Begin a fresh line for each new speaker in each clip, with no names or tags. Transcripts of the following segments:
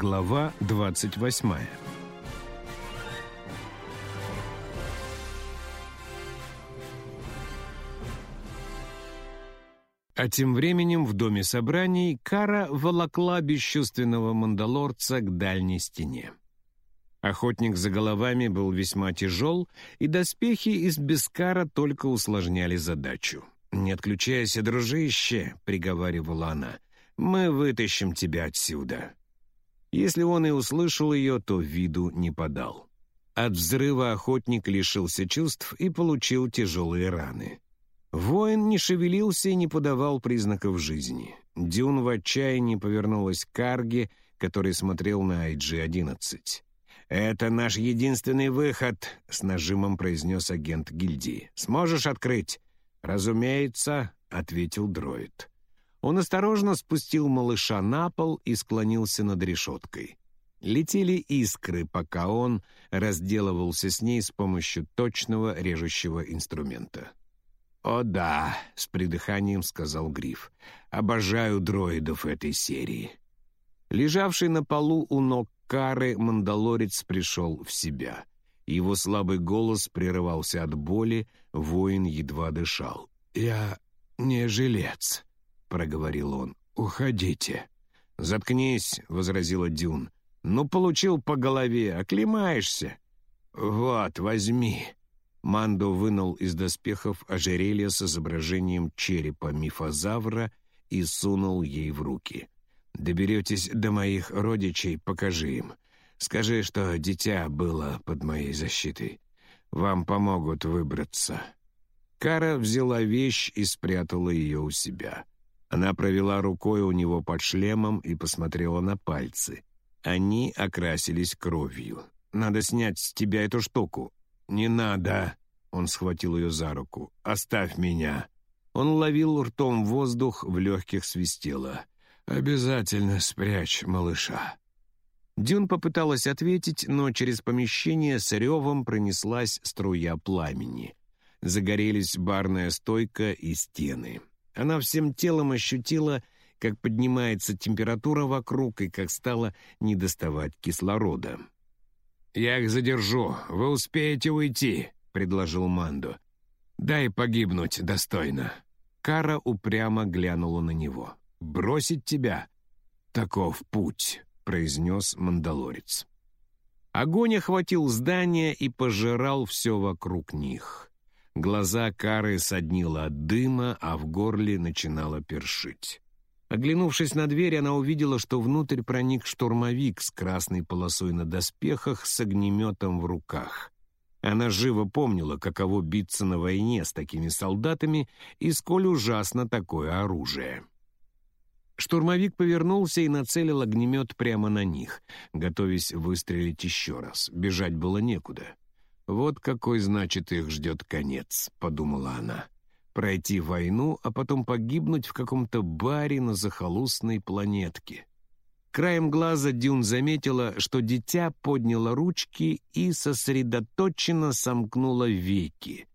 Глава 28 А тем временем в доме собраний Кара волокла бесчувственного мандалорца к дальней стене. Охотник за головами был весьма тяжел, и доспехи из Бескара только усложняли задачу. «Не отключайся, дружище», — приговаривала она, — «мы вытащим тебя отсюда». Если он и услышал ее, то виду не подал. От взрыва охотник лишился чувств и получил тяжелые раны. Воин не шевелился и не подавал признаков жизни. Дюн в отчаянии повернулась к Карге, который смотрел на IG-11. «Это наш единственный выход», — с нажимом произнес агент гильдии. «Сможешь открыть?» «Разумеется», — ответил дроид. Он осторожно спустил малыша на пол и склонился над решеткой. Летели искры, пока он разделывался с ней с помощью точного режущего инструмента. «О да», — с придыханием сказал Гриф, — «обожаю дроидов этой серии». Лежавший на полу у ног Кары мандалорец пришел в себя. Его слабый голос прерывался от боли, воин едва дышал. «Я не жилец», — проговорил он. «Уходите». «Заткнись», — возразила Дюн. «Ну, получил по голове, оклемаешься». «Вот, возьми». Мандо вынул из доспехов ожерелье с изображением черепа мифозавра и сунул ей в руки. «Доберетесь до моих родичей, покажи им. Скажи, что дитя было под моей защитой. Вам помогут выбраться». Кара взяла вещь и спрятала ее у себя. Она провела рукой у него под шлемом и посмотрела на пальцы. Они окрасились кровью. «Надо снять с тебя эту штуку». «Не надо!» — он схватил ее за руку. «Оставь меня!» Он ловил ртом воздух, в легких свистело. «Обязательно спрячь малыша». Дюн попыталась ответить, но через помещение с ревом пронеслась струя пламени. Загорелись барная стойка и стены. Она всем телом ощутила, как поднимается температура вокруг и как стало недоставать кислорода. «Я их задержу. Вы успеете уйти», — предложил Мандо. «Дай погибнуть достойно». Кара упрямо глянула на него. «Бросить тебя?» «Таков путь», — произнес мандалорец. Огонь охватил здание и пожирал все вокруг них. Глаза Кары соднило от дыма, а в горле начинало першить. Оглянувшись на дверь, она увидела, что внутрь проник штурмовик с красной полосой на доспехах с огнеметом в руках. Она живо помнила, каково биться на войне с такими солдатами и сколь ужасно такое оружие. Штурмовик повернулся и нацелил огнемет прямо на них, готовясь выстрелить еще раз. Бежать было некуда. «Вот какой, значит, их ждет конец», — подумала она. «Пройти войну, а потом погибнуть в каком-то баре на захолустной планетке». Краем глаза Дюн заметила, что дитя подняло ручки и сосредоточенно сомкнуло веки.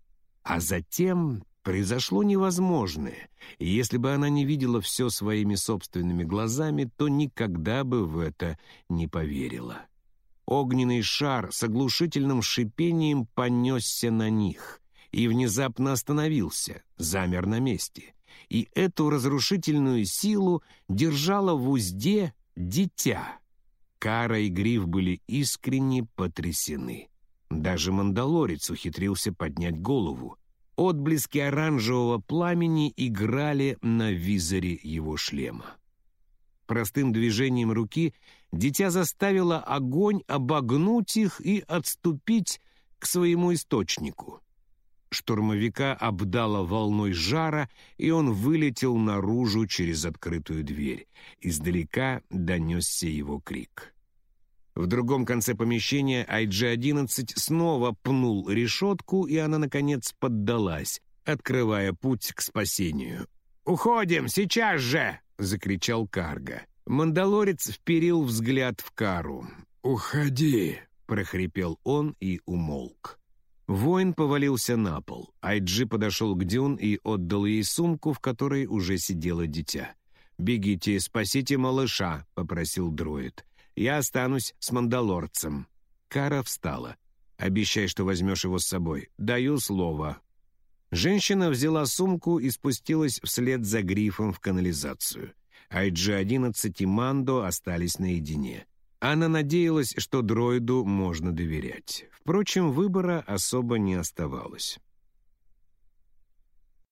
А затем Произошло невозможное, и если бы она не видела все своими собственными глазами, то никогда бы в это не поверила. Огненный шар с оглушительным шипением понесся на них и внезапно остановился, замер на месте. И эту разрушительную силу держала в узде дитя. Кара и Гриф были искренне потрясены. Даже мандалорец ухитрился поднять голову, Отблески оранжевого пламени играли на визоре его шлема. Простым движением руки дитя заставило огонь обогнуть их и отступить к своему источнику. Штурмовика обдало волной жара, и он вылетел наружу через открытую дверь. Издалека донесся его крик. В другом конце помещения IG-11 снова пнул решетку, и она, наконец, поддалась, открывая путь к спасению. «Уходим, сейчас же!» — закричал Карга. Мандалорец вперил взгляд в Кару. «Уходи!» — прохрипел он и умолк. Воин повалился на пол. Айджи подошел к Дюн и отдал ей сумку, в которой уже сидело дитя. «Бегите, спасите малыша», — попросил дроид. Я останусь с мандалорцем». Кара встала. «Обещай, что возьмешь его с собой. Даю слово». Женщина взяла сумку и спустилась вслед за грифом в канализацию. IG-11 и Мандо остались наедине. Она надеялась, что дроиду можно доверять. Впрочем, выбора особо не оставалось.